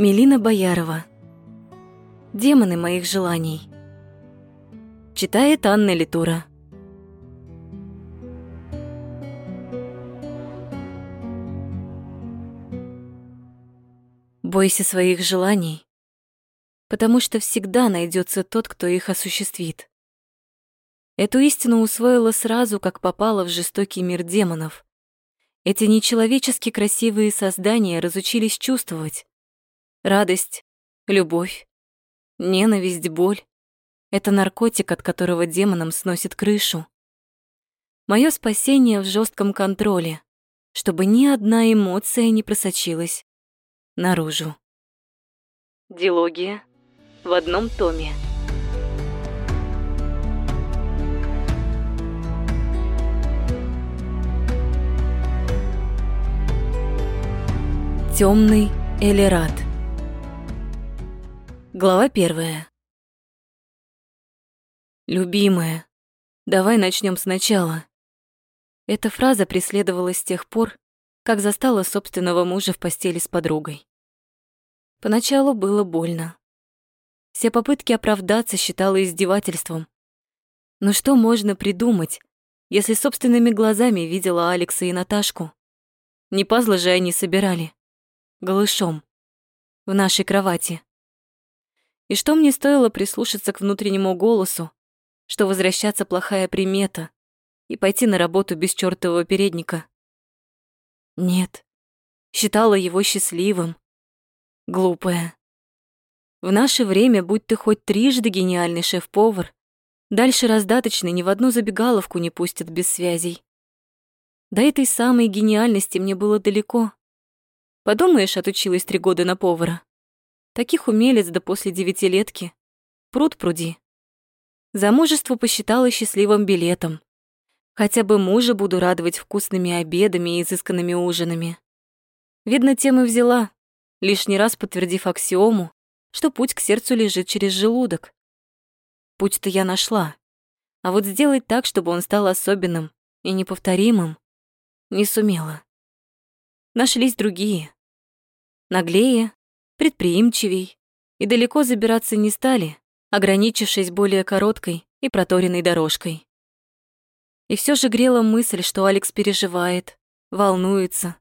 Мелина Боярова. Демоны моих желаний. Читает Анна Литура. Бойся своих желаний, потому что всегда найдется тот, кто их осуществит. Эту истину усвоила сразу, как попала в жестокий мир демонов. Эти нечеловечески красивые создания разучились чувствовать. Радость, любовь, ненависть, боль — это наркотик, от которого демонам сносит крышу. Мое спасение в жестком контроле, чтобы ни одна эмоция не просочилась наружу. Дилогия в одном томе. Темный Элерат. Глава первая. Любимая, давай начнем сначала. Эта фраза преследовала с тех пор, как застала собственного мужа в постели с подругой. Поначалу было больно. Все попытки оправдаться считала издевательством. Но что можно придумать, если собственными глазами видела Алекса и Наташку? Не пазлы же они собирали голышом, в нашей кровати. И что мне стоило прислушаться к внутреннему голосу, что возвращаться плохая примета и пойти на работу без чёртового передника? Нет, считала его счастливым. Глупая. В наше время, будь ты хоть трижды гениальный шеф-повар, дальше раздаточный ни в одну забегаловку не пустят без связей. До этой самой гениальности мне было далеко. Подумаешь, отучилась три года на повара. Таких умелец да после девятилетки. Пруд пруди. Замужество посчитала счастливым билетом. Хотя бы мужа буду радовать вкусными обедами и изысканными ужинами. Видно, тем и взяла, лишний раз подтвердив аксиому, что путь к сердцу лежит через желудок. Путь-то я нашла. А вот сделать так, чтобы он стал особенным и неповторимым, не сумела. Нашлись другие наглее, предприимчивей и далеко забираться не стали, ограничившись более короткой и проторенной дорожкой. И все же грела мысль, что Алекс переживает, волнуется,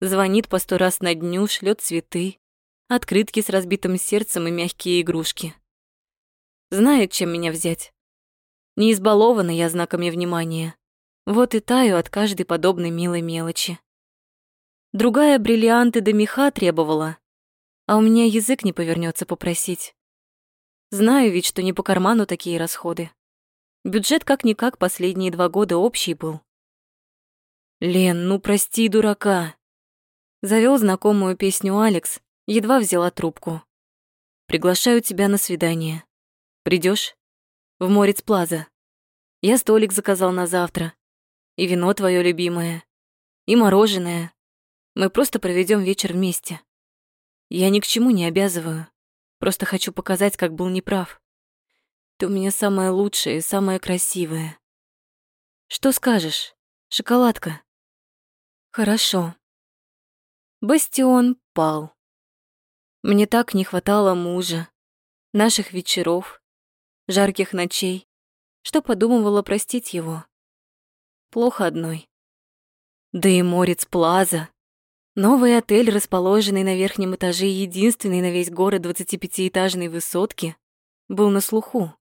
звонит по сто раз на дню, шлет цветы, открытки с разбитым сердцем и мягкие игрушки. Знает, чем меня взять. Не избалована я знаками внимания. Вот и таю от каждой подобной милой мелочи. Другая бриллианты до меха требовала, а у меня язык не повернется попросить. Знаю ведь, что не по карману такие расходы. Бюджет как-никак последние два года общий был. «Лен, ну прости, дурака!» Завел знакомую песню Алекс, едва взяла трубку. «Приглашаю тебя на свидание. Придешь? В Морец Плаза. Я столик заказал на завтра. И вино твое любимое. И мороженое. Мы просто проведем вечер вместе. Я ни к чему не обязываю. Просто хочу показать, как был неправ. Ты у меня самая лучшая и самая красивая. Что скажешь, шоколадка? Хорошо. Бастион пал. Мне так не хватало мужа, наших вечеров, жарких ночей, что подумывала простить его. Плохо одной. Да и Морец Плаза. Новый отель, расположенный на верхнем этаже единственный на весь город 25-этажной высотки, был на слуху.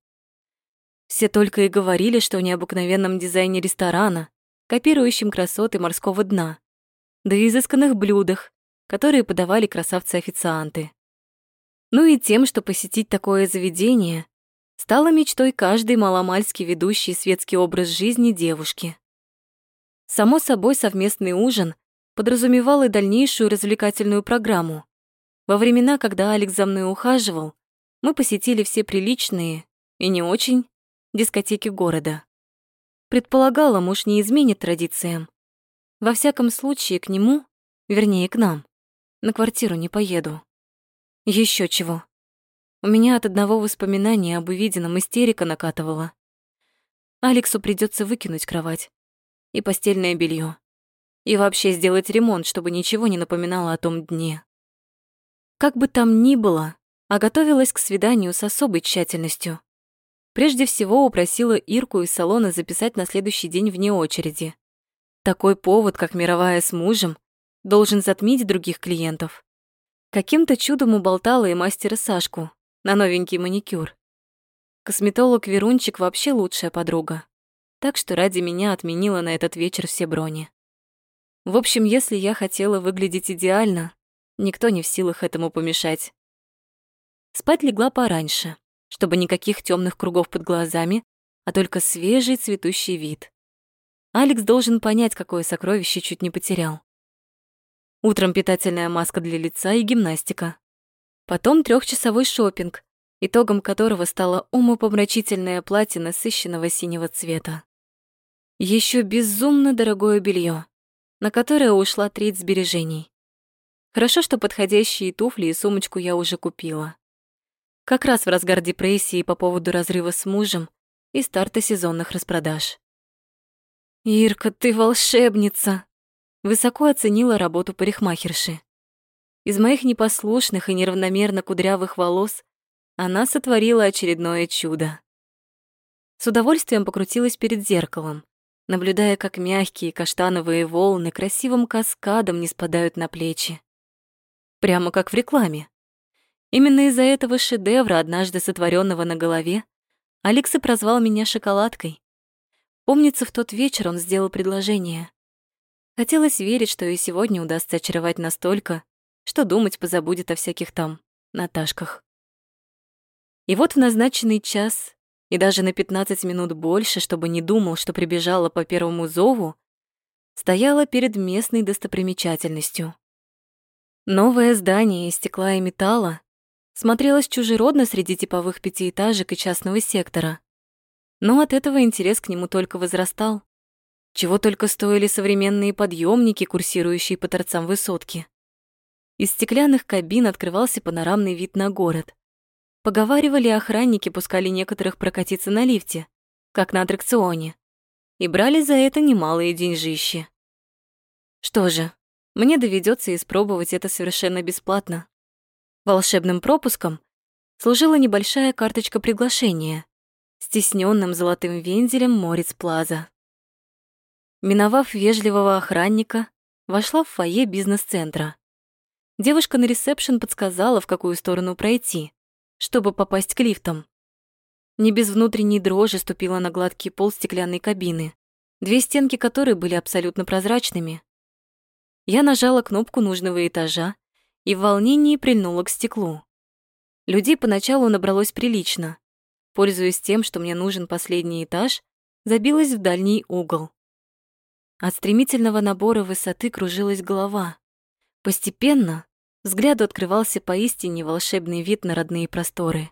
Все только и говорили, что о необыкновенном дизайне ресторана, копирующем красоты морского дна, да и изысканных блюдах, которые подавали красавцы-официанты. Ну и тем, что посетить такое заведение стало мечтой каждой маломальски ведущей светский образ жизни девушки. Само собой, совместный ужин подразумевал и дальнейшую развлекательную программу. Во времена, когда Алекс за мной ухаживал, мы посетили все приличные и не очень дискотеки города. Предполагала, муж не изменит традициям. Во всяком случае, к нему, вернее, к нам, на квартиру не поеду. Еще чего. У меня от одного воспоминания об увиденном истерика накатывала. Алексу придется выкинуть кровать и постельное белье и вообще сделать ремонт, чтобы ничего не напоминало о том дне. Как бы там ни было, а готовилась к свиданию с особой тщательностью. Прежде всего упросила Ирку из салона записать на следующий день вне очереди. Такой повод, как мировая с мужем, должен затмить других клиентов. Каким-то чудом уболтала и мастера Сашку на новенький маникюр. Косметолог Верунчик вообще лучшая подруга, так что ради меня отменила на этот вечер все брони. В общем, если я хотела выглядеть идеально, никто не в силах этому помешать. Спать легла пораньше чтобы никаких темных кругов под глазами, а только свежий цветущий вид. Алекс должен понять, какое сокровище чуть не потерял. Утром питательная маска для лица и гимнастика. Потом трехчасовой шопинг, итогом которого стало умопомрачительное платье насыщенного синего цвета. Еще безумно дорогое белье, на которое ушла треть сбережений. Хорошо, что подходящие туфли и сумочку я уже купила. Как раз в разгар депрессии по поводу разрыва с мужем и старта сезонных распродаж. «Ирка, ты волшебница!» Высоко оценила работу парикмахерши. Из моих непослушных и неравномерно кудрявых волос она сотворила очередное чудо. С удовольствием покрутилась перед зеркалом, наблюдая, как мягкие каштановые волны красивым каскадом не спадают на плечи. Прямо как в рекламе. Именно из-за этого шедевра, однажды сотворенного на голове, Алекс и прозвал меня шоколадкой. Помнится, в тот вечер он сделал предложение. Хотелось верить, что и сегодня удастся очаровать настолько, что думать позабудет о всяких там Наташках. И вот в назначенный час, и даже на 15 минут больше, чтобы не думал, что прибежала по первому зову, стояла перед местной достопримечательностью. Новое здание из стекла и металла, смотрелась чужеродно среди типовых пятиэтажек и частного сектора. Но от этого интерес к нему только возрастал. Чего только стоили современные подъемники, курсирующие по торцам высотки. Из стеклянных кабин открывался панорамный вид на город. Поговаривали, охранники пускали некоторых прокатиться на лифте, как на аттракционе, и брали за это немалые деньжищи. Что же, мне доведется испробовать это совершенно бесплатно. Волшебным пропуском служила небольшая карточка приглашения с тисненным золотым вензелем Морец Плаза. Миновав вежливого охранника, вошла в фойе бизнес-центра. Девушка на ресепшн подсказала, в какую сторону пройти, чтобы попасть к лифтам. Не без внутренней дрожи ступила на гладкий пол стеклянной кабины, две стенки которой были абсолютно прозрачными. Я нажала кнопку нужного этажа и в волнении прильнула к стеклу. Людей поначалу набралось прилично. Пользуясь тем, что мне нужен последний этаж, забилась в дальний угол. От стремительного набора высоты кружилась голова. Постепенно взгляду открывался поистине волшебный вид на родные просторы.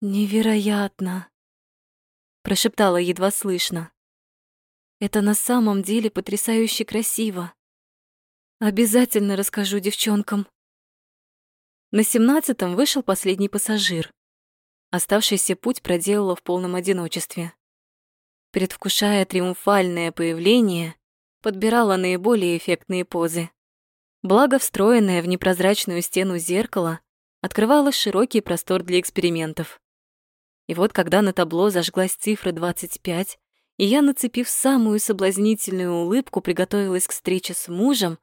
«Невероятно!» — прошептала едва слышно. «Это на самом деле потрясающе красиво. Обязательно расскажу девчонкам. На семнадцатом вышел последний пассажир. Оставшийся путь проделала в полном одиночестве. Предвкушая триумфальное появление, подбирала наиболее эффектные позы. Благо, встроенное в непрозрачную стену зеркало открывало широкий простор для экспериментов. И вот когда на табло зажглась цифра 25, и я, нацепив самую соблазнительную улыбку, приготовилась к встрече с мужем,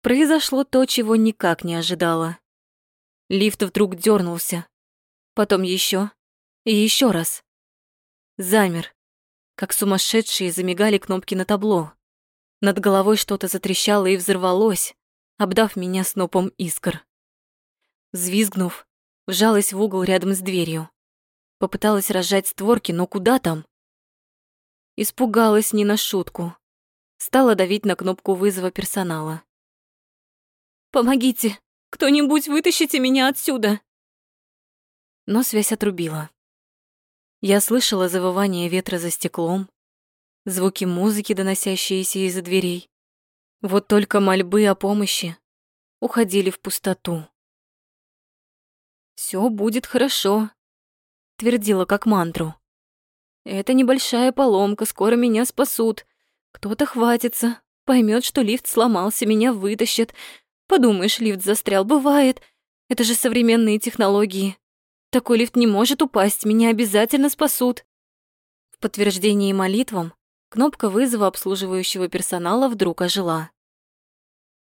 Произошло то, чего никак не ожидала. Лифт вдруг дернулся, потом еще и еще раз. Замер, как сумасшедшие замигали кнопки на табло. Над головой что-то затрещало и взорвалось, обдав меня снопом искр. Взвизгнув, вжалась в угол рядом с дверью. Попыталась разжать створки, но куда там? Испугалась не на шутку. Стала давить на кнопку вызова персонала. Помогите! Кто-нибудь вытащите меня отсюда!» Но связь отрубила. Я слышала завывание ветра за стеклом, звуки музыки, доносящиеся из-за дверей. Вот только мольбы о помощи уходили в пустоту. «Всё будет хорошо», — твердила как мантру. «Это небольшая поломка, скоро меня спасут. Кто-то хватится, поймет, что лифт сломался, меня вытащат, Подумаешь, лифт застрял. Бывает. Это же современные технологии. Такой лифт не может упасть, меня обязательно спасут. В подтверждении молитвам кнопка вызова обслуживающего персонала вдруг ожила.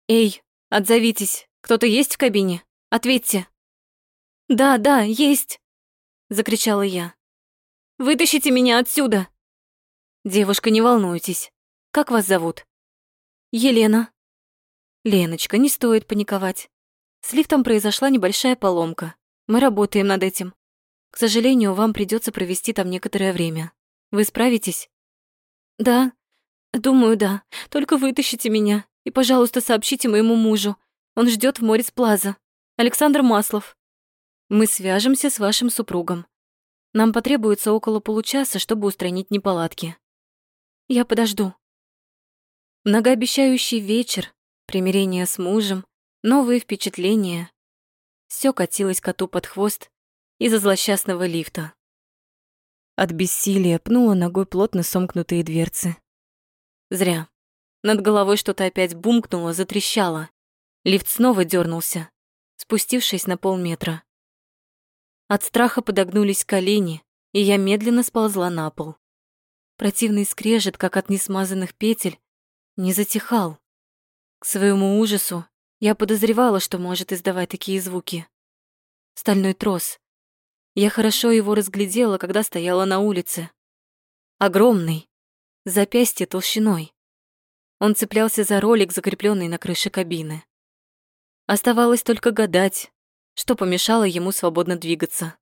«Эй, отзовитесь, кто-то есть в кабине? Ответьте!» «Да, да, есть!» — закричала я. «Вытащите меня отсюда!» «Девушка, не волнуйтесь. Как вас зовут?» «Елена». «Леночка, не стоит паниковать. С лифтом произошла небольшая поломка. Мы работаем над этим. К сожалению, вам придется провести там некоторое время. Вы справитесь? Да, думаю, да. Только вытащите меня и, пожалуйста, сообщите моему мужу. Он ждет в Морец Плаза. Александр Маслов. Мы свяжемся с вашим супругом. Нам потребуется около получаса, чтобы устранить неполадки. Я подожду. Многообещающий вечер, примирение с мужем, новые впечатления, все катилось коту под хвост из-за злосчастного лифта. От бессилия пнула ногой плотно сомкнутые дверцы. Зря. Над головой что-то опять бумкнуло, затрещало. Лифт снова дернулся, спустившись на полметра. От страха подогнулись колени, и я медленно сползла на пол. Противный скрежет, как от несмазанных петель, не затихал. К своему ужасу я подозревала, что может издавать такие звуки. Стальной трос. Я хорошо его разглядела, когда стояла на улице. Огромный, запястье толщиной. Он цеплялся за ролик, закрепленный на крыше кабины. Оставалось только гадать, что помешало ему свободно двигаться.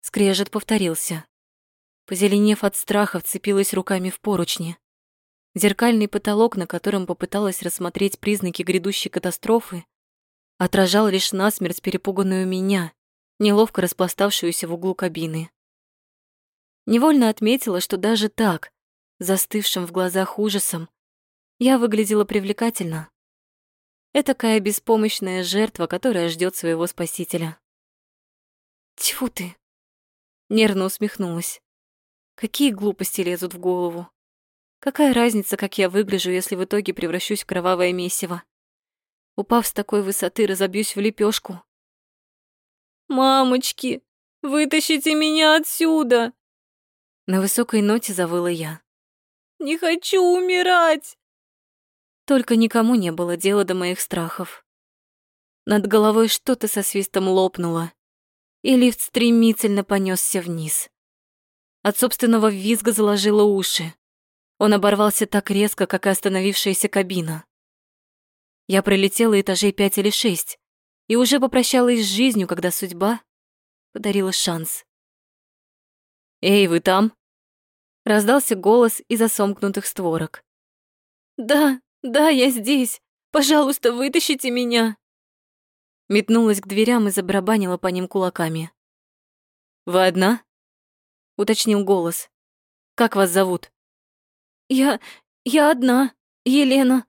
Скрежет повторился. Позеленев от страха, вцепилась руками в поручни. Зеркальный потолок, на котором попыталась рассмотреть признаки грядущей катастрофы, отражал лишь насмерть перепуганную меня, неловко распластавшуюся в углу кабины. Невольно отметила, что даже так, застывшим в глазах ужасом, я выглядела привлекательно. Этакая беспомощная жертва, которая ждет своего спасителя. Тьфу ты! Нервно усмехнулась. Какие глупости лезут в голову. Какая разница, как я выгляжу, если в итоге превращусь в кровавое месиво? Упав с такой высоты, разобьюсь в лепешку. «Мамочки, вытащите меня отсюда!» На высокой ноте завыла я. «Не хочу умирать!» Только никому не было дела до моих страхов. Над головой что-то со свистом лопнуло, и лифт стремительно понесся вниз. От собственного визга заложило уши. Он оборвался так резко, как и остановившаяся кабина. Я пролетела этажей пять или шесть и уже попрощалась с жизнью, когда судьба подарила шанс. «Эй, вы там?» Раздался голос из-за сомкнутых створок. «Да, да, я здесь. Пожалуйста, вытащите меня!» Метнулась к дверям и забарабанила по ним кулаками. «Вы одна?» — уточнил голос. «Как вас зовут?» «Я... я одна, Елена.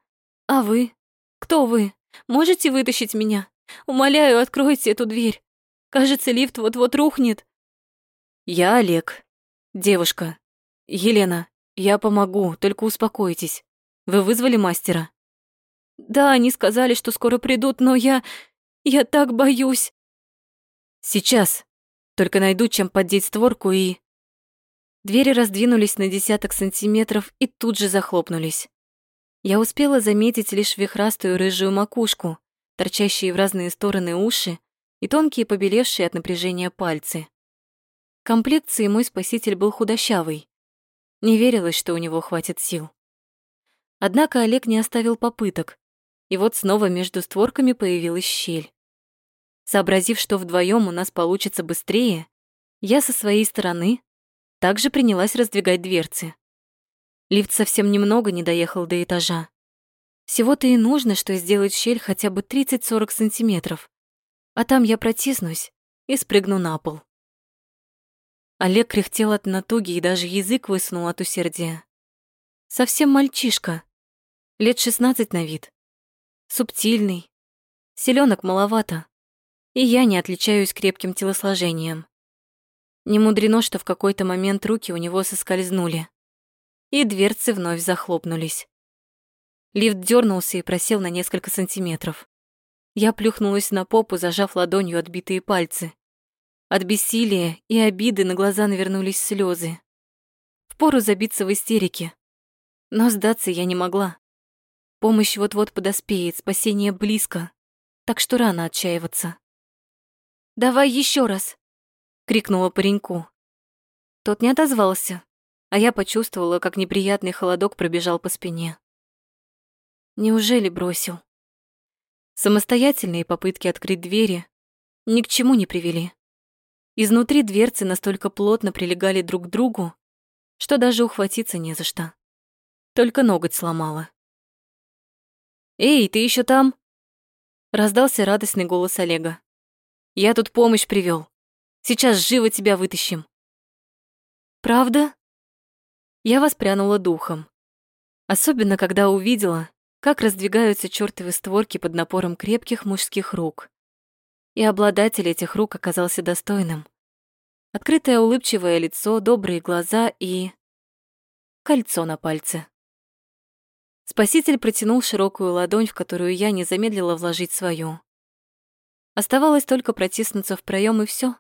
А вы? Кто вы? Можете вытащить меня? Умоляю, откройте эту дверь. Кажется, лифт вот-вот рухнет». «Я Олег. Девушка. Елена, я помогу, только успокойтесь. Вы вызвали мастера?» «Да, они сказали, что скоро придут, но я... я так боюсь». «Сейчас. Только найду, чем поддеть створку и...» Двери раздвинулись на десяток сантиметров и тут же захлопнулись. Я успела заметить лишь вихрастую рыжую макушку, торчащие в разные стороны уши и тонкие побелевшие от напряжения пальцы. Комплекции мой спаситель был худощавый. Не верилось, что у него хватит сил. Однако Олег не оставил попыток, и вот снова между створками появилась щель. Сообразив, что вдвоем у нас получится быстрее, я со своей стороны также принялась раздвигать дверцы. Лифт совсем немного не доехал до этажа. Всего-то и нужно, что сделать щель хотя бы 30-40 сантиметров. А там я протиснусь и спрыгну на пол. Олег кряхтел от натуги и даже язык высунул от усердия. Совсем мальчишка. Лет 16 на вид. Субтильный. Селенок маловато. И я не отличаюсь крепким телосложением. Не мудрено, что в какой-то момент руки у него соскользнули, и дверцы вновь захлопнулись. Лифт дернулся и просел на несколько сантиметров. Я плюхнулась на попу, зажав ладонью отбитые пальцы. От бессилия и обиды на глаза навернулись слезы. Впору забиться в истерике. Но сдаться я не могла. Помощь вот-вот подоспеет, спасение близко, так что рано отчаиваться. «Давай еще раз!» — крикнула пареньку. Тот не отозвался, а я почувствовала, как неприятный холодок пробежал по спине. Неужели бросил? Самостоятельные попытки открыть двери ни к чему не привели. Изнутри дверцы настолько плотно прилегали друг к другу, что даже ухватиться не за что. Только ноготь сломала. «Эй, ты еще там?» Раздался радостный голос Олега. «Я тут помощь привел. Сейчас живо тебя вытащим». «Правда?» Я воспрянула духом. Особенно, когда увидела, как раздвигаются чёртовы створки под напором крепких мужских рук. И обладатель этих рук оказался достойным. Открытое улыбчивое лицо, добрые глаза и... кольцо на пальце. Спаситель протянул широкую ладонь, в которую я не замедлила вложить свою. Оставалось только протиснуться в проем и все.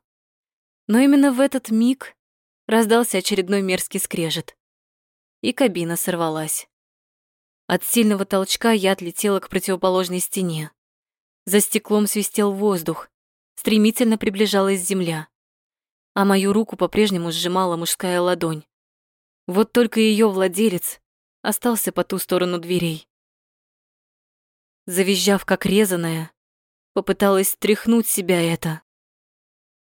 Но именно в этот миг раздался очередной мерзкий скрежет. И кабина сорвалась. От сильного толчка я отлетела к противоположной стене. За стеклом свистел воздух, стремительно приближалась земля. А мою руку по-прежнему сжимала мужская ладонь. Вот только ее владелец остался по ту сторону дверей. Завизжав как резаная, попыталась стряхнуть себя это.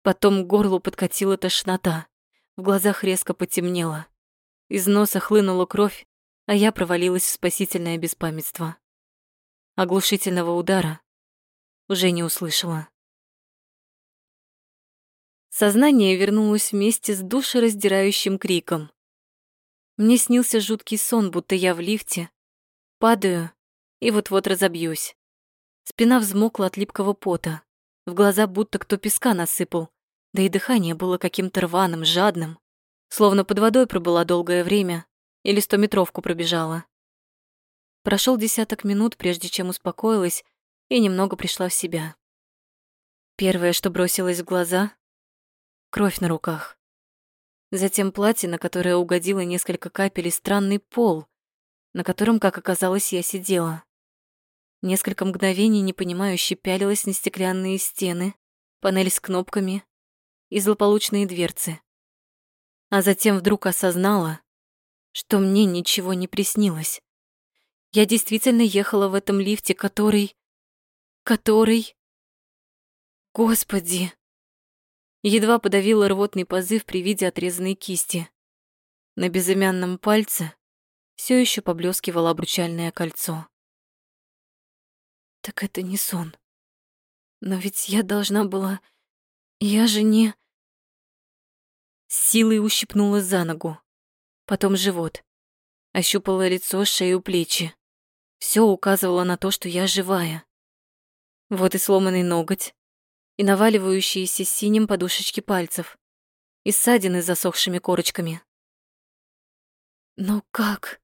Потом к горлу подкатила тошнота, в глазах резко потемнело. Из носа хлынула кровь, а я провалилась в спасительное беспамятство. Оглушительного удара уже не услышала. Сознание вернулось вместе с душераздирающим криком. Мне снился жуткий сон, будто я в лифте, падаю и вот-вот разобьюсь. Спина взмокла от липкого пота, в глаза будто кто песка насыпал, да и дыхание было каким-то рваным, жадным, словно под водой пробыла долгое время или стометровку пробежала. Прошел десяток минут, прежде чем успокоилась и немного пришла в себя. Первое, что бросилось в глаза — кровь на руках. Затем платье, на которое угодило несколько капель, и странный пол, на котором, как оказалось, я сидела. Несколько мгновений непонимающе пялилась на стеклянные стены, панель с кнопками и злополучные дверцы. А затем вдруг осознала, что мне ничего не приснилось. Я действительно ехала в этом лифте, который... который... Господи! Едва подавила рвотный позыв при виде отрезанной кисти. На безымянном пальце все еще поблескивало обручальное кольцо. Так это не сон. Но ведь я должна была... Я же не... силой ущипнула за ногу потом живот. Ощупала лицо, шею, плечи. Все указывало на то, что я живая. Вот и сломанный ноготь, и наваливающиеся синим подушечки пальцев, и ссадины с засохшими корочками. Но как?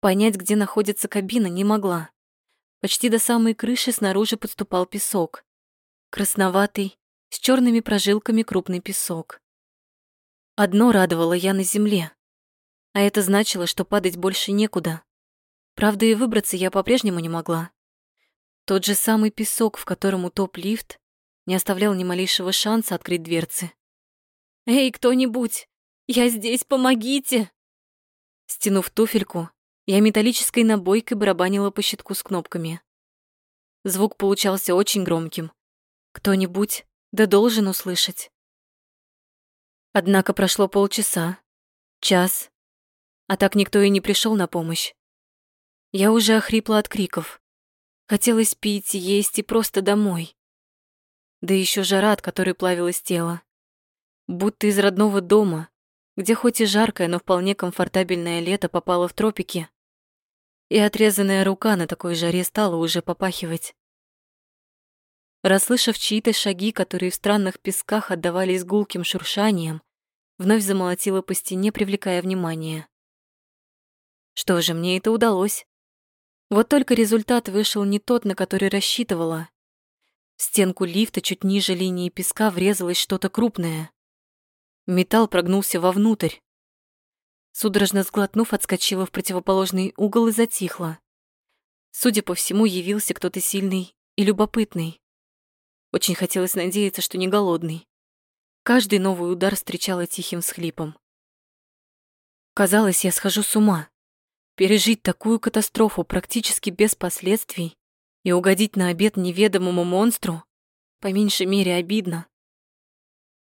Понять, где находится кабина, не могла. Почти до самой крыши снаружи подступал песок. Красноватый, с черными прожилками крупный песок. Одно радовало я на земле, а это значило, что падать больше некуда. Правда, и выбраться я по-прежнему не могла. Тот же самый песок, в котором утоп лифт, не оставлял ни малейшего шанса открыть дверцы. «Эй, кто-нибудь! Я здесь, помогите!» Стянув туфельку, я металлической набойкой барабанила по щитку с кнопками. Звук получался очень громким. Кто-нибудь да должен услышать. Однако прошло полчаса, час, а так никто и не пришел на помощь. Я уже охрипла от криков. Хотелось пить, есть и просто домой. Да еще жара, от которой плавилось тело. Будто из родного дома, где хоть и жаркое, но вполне комфортабельное лето попало в тропики, и отрезанная рука на такой жаре стала уже попахивать. Расслышав чьи-то шаги, которые в странных песках отдавались гулким шуршанием, вновь замолотила по стене, привлекая внимание. Что же, мне это удалось. Вот только результат вышел не тот, на который рассчитывала. В стенку лифта чуть ниже линии песка врезалось что-то крупное. Металл прогнулся вовнутрь. Судорожно сглотнув, отскочила в противоположный угол и затихла. Судя по всему, явился кто-то сильный и любопытный. Очень хотелось надеяться, что не голодный. Каждый новый удар встречала тихим схлипом. Казалось, я схожу с ума. Пережить такую катастрофу практически без последствий и угодить на обед неведомому монстру по меньшей мере обидно.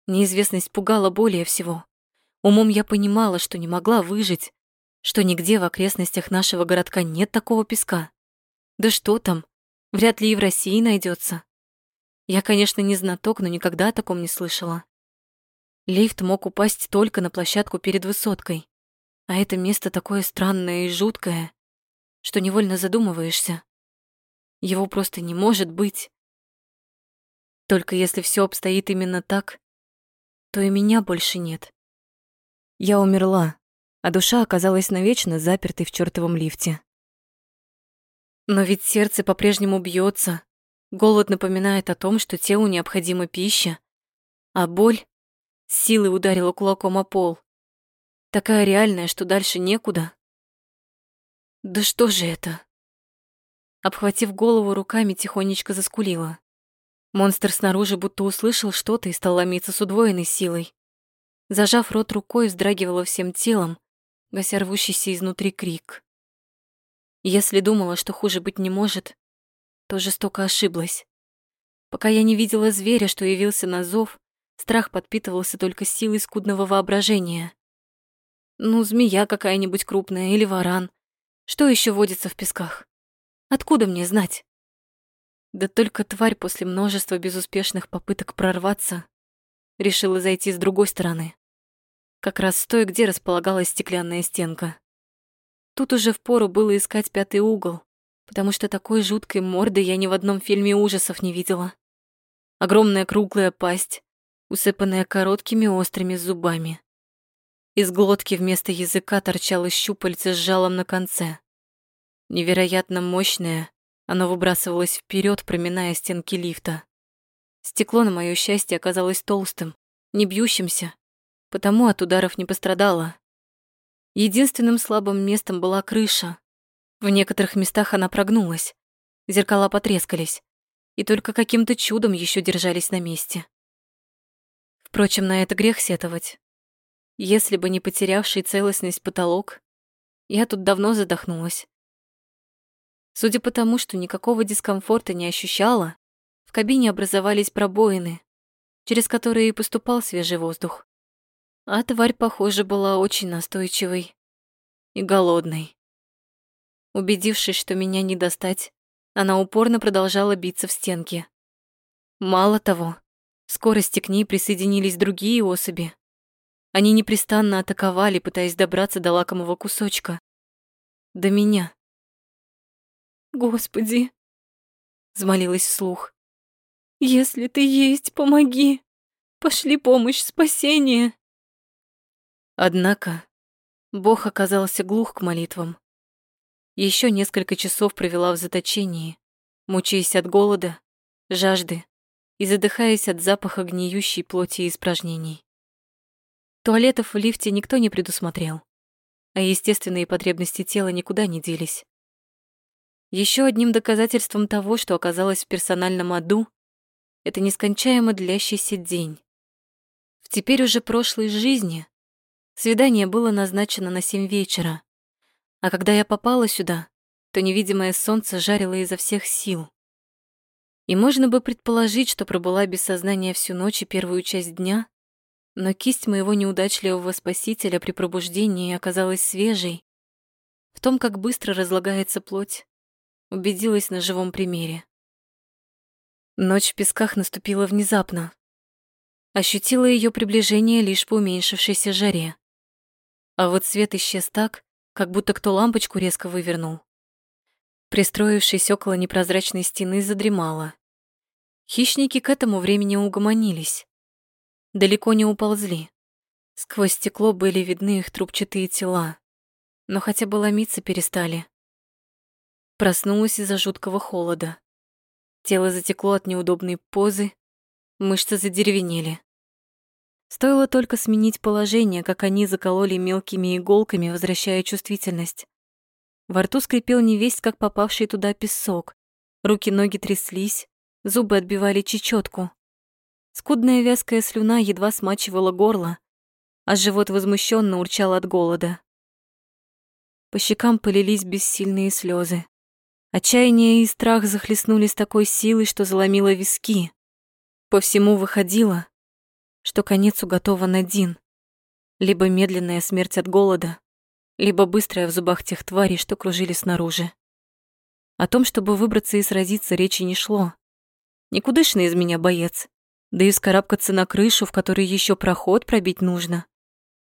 Неизвестность пугала более всего. Умом я понимала, что не могла выжить, что нигде в окрестностях нашего городка нет такого песка. Да что там, вряд ли и в России найдется. Я, конечно, не знаток, но никогда о таком не слышала. Лифт мог упасть только на площадку перед высоткой. А это место такое странное и жуткое, что невольно задумываешься. Его просто не может быть. Только если все обстоит именно так, то и меня больше нет. Я умерла, а душа оказалась навечно запертой в чёртовом лифте. Но ведь сердце по-прежнему бьется, голод напоминает о том, что телу необходима пища, а боль с силой ударила кулаком о пол. Такая реальная, что дальше некуда. Да что же это? Обхватив голову руками, тихонечко заскулила. Монстр снаружи будто услышал что-то и стал ломиться с удвоенной силой. Зажав рот рукой, вздрагивала всем телом, гася рвущийся изнутри крик. Если думала, что хуже быть не может, то жестоко ошиблась. Пока я не видела зверя, что явился на зов, страх подпитывался только силой скудного воображения. Ну, змея какая-нибудь крупная или варан. Что еще водится в песках? Откуда мне знать? Да только тварь после множества безуспешных попыток прорваться решила зайти с другой стороны как раз с той, где располагалась стеклянная стенка. Тут уже впору было искать пятый угол, потому что такой жуткой морды я ни в одном фильме ужасов не видела. Огромная круглая пасть, усыпанная короткими острыми зубами. Из глотки вместо языка торчало щупальце с жалом на конце. Невероятно мощное, оно выбрасывалось вперед, проминая стенки лифта. Стекло, на моё счастье, оказалось толстым, не бьющимся, потому от ударов не пострадала. Единственным слабым местом была крыша. В некоторых местах она прогнулась, зеркала потрескались, и только каким-то чудом еще держались на месте. Впрочем, на это грех сетовать. Если бы не потерявший целостность потолок, я тут давно задохнулась. Судя по тому, что никакого дискомфорта не ощущала, в кабине образовались пробоины, через которые и поступал свежий воздух. А тварь, похоже, была очень настойчивой и голодной. Убедившись, что меня не достать, она упорно продолжала биться в стенки. Мало того, скорости к ней присоединились другие особи. Они непрестанно атаковали, пытаясь добраться до лакомого кусочка. До меня. «Господи!» — взмолилась вслух. «Если ты есть, помоги! Пошли помощь, спасение!» Однако Бог оказался глух к молитвам. Еще несколько часов провела в заточении, мучаясь от голода, жажды и задыхаясь от запаха гниющей плоти и испражнений. Туалетов в лифте никто не предусмотрел, а естественные потребности тела никуда не делись. Еще одним доказательством того, что оказалось в персональном аду, это нескончаемо длящийся день. В теперь уже прошлой жизни Свидание было назначено на семь вечера. А когда я попала сюда, то невидимое солнце жарило изо всех сил. И можно бы предположить, что пробыла без сознания всю ночь и первую часть дня, но кисть моего неудачливого спасителя при пробуждении оказалась свежей. В том, как быстро разлагается плоть, убедилась на живом примере. Ночь в песках наступила внезапно. Ощутила ее приближение лишь по уменьшившейся жаре. А вот свет исчез так, как будто кто лампочку резко вывернул. Пристроившись около непрозрачной стены, задремала. Хищники к этому времени угомонились. Далеко не уползли. Сквозь стекло были видны их трубчатые тела, но хотя бы ломиться перестали. Проснулась из-за жуткого холода. Тело затекло от неудобной позы, мышцы задеревенели. Стоило только сменить положение, как они закололи мелкими иголками, возвращая чувствительность. Во рту скрипел невесть, как попавший туда песок. Руки-ноги тряслись, зубы отбивали чечетку. Скудная вязкая слюна едва смачивала горло, а живот возмущенно урчал от голода. По щекам полились бессильные слезы. Отчаяние и страх захлестнули с такой силой, что заломило виски. По всему выходило, что конец уготован один. Либо медленная смерть от голода, либо быстрая в зубах тех тварей, что кружили снаружи. О том, чтобы выбраться и сразиться, речи не шло. Никудышный из меня боец. Да и скарабкаться на крышу, в которой еще проход пробить нужно.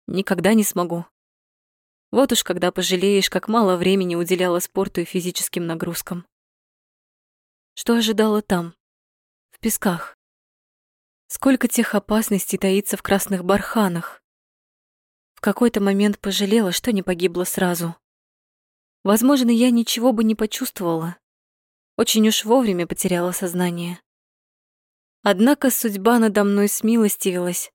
Никогда не смогу. Вот уж когда пожалеешь, как мало времени уделяла спорту и физическим нагрузкам. Что ожидало там, в песках? Сколько тех опасностей таится в красных барханах? В какой-то момент пожалела, что не погибла сразу. Возможно, я ничего бы не почувствовала. Очень уж вовремя потеряла сознание. Однако судьба надо мной смилостивилась.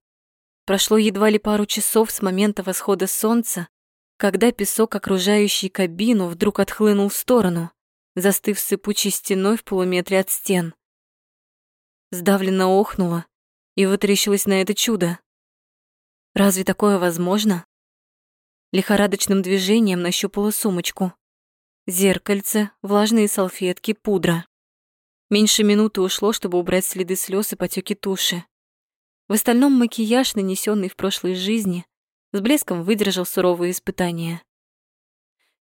Прошло едва ли пару часов с момента восхода солнца, когда песок, окружающий кабину, вдруг отхлынул в сторону, застыв сыпучей стеной в полуметре от стен. Сдавленно охнула и вытаращилась на это чудо. Разве такое возможно? Лихорадочным движением нащупала сумочку. Зеркальце, влажные салфетки, пудра. Меньше минуты ушло, чтобы убрать следы слез и потеки туши. В остальном макияж, нанесенный в прошлой жизни, с блеском выдержал суровые испытания.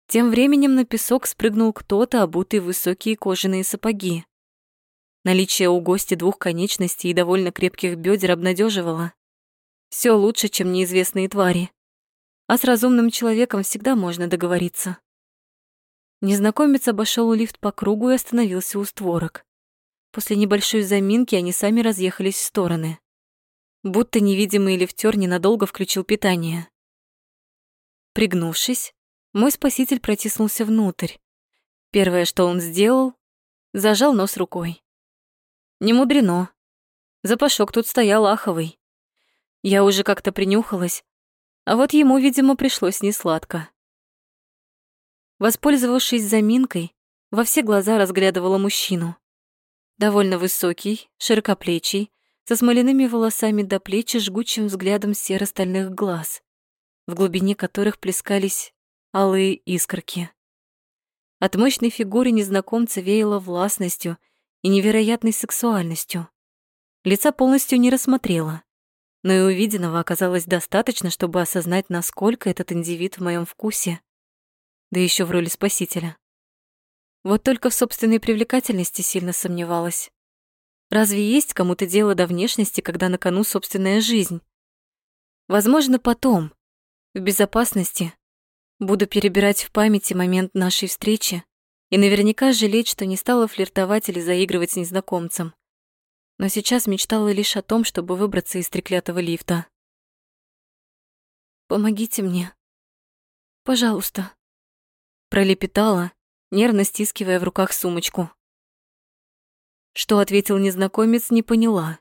Тем временем на песок спрыгнул кто-то, обутый в высокие кожаные сапоги. Наличие у гостя двух конечностей и довольно крепких бедер обнадеживало. Все лучше, чем неизвестные твари. А с разумным человеком всегда можно договориться. Незнакомец обошел лифт по кругу и остановился у створок. После небольшой заминки они сами разъехались в стороны будто невидимый лифтер ненадолго включил питание. Пригнувшись, мой спаситель протиснулся внутрь. Первое, что он сделал, зажал нос рукой. Не мудрено. Запашок тут стоял аховый. Я уже как-то принюхалась, а вот ему, видимо, пришлось несладко. Воспользовавшись заминкой, во все глаза разглядывала мужчину. Довольно высокий, широкоплечий, со смоляными волосами до плеч и жгучим взглядом серо-стальных глаз, в глубине которых плескались алые искорки. От мощной фигуры незнакомца веяло властностью и невероятной сексуальностью. Лица полностью не рассмотрела, но и увиденного оказалось достаточно, чтобы осознать, насколько этот индивид в моем вкусе, да еще в роли спасителя. Вот только в собственной привлекательности сильно сомневалась. Разве есть кому-то дело до внешности, когда на кону собственная жизнь? Возможно, потом, в безопасности, буду перебирать в памяти момент нашей встречи и наверняка жалеть, что не стала флиртовать или заигрывать с незнакомцем. Но сейчас мечтала лишь о том, чтобы выбраться из треклятого лифта. «Помогите мне. Пожалуйста», — пролепетала, нервно стискивая в руках сумочку. Что ответил незнакомец, не поняла.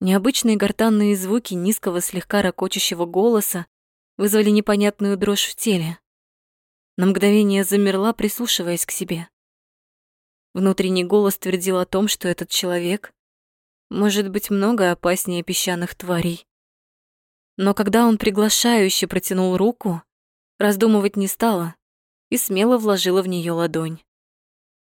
Необычные гортанные звуки низкого слегка ракочущего голоса вызвали непонятную дрожь в теле. На мгновение замерла, прислушиваясь к себе. Внутренний голос твердил о том, что этот человек может быть много опаснее песчаных тварей. Но когда он приглашающе протянул руку, раздумывать не стала и смело вложила в нее ладонь.